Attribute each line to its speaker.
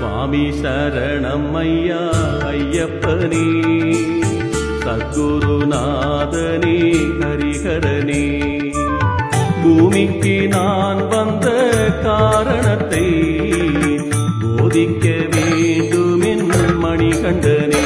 Speaker 1: சுவாமி சரணம் ஐயா ஐயப்பனே. சத்குருநாதனே ஹரிகரனே பூமிக்கு நான் வந்த காரணத்தை போதிக்க வேண்டுமென் மணிகண்டனே.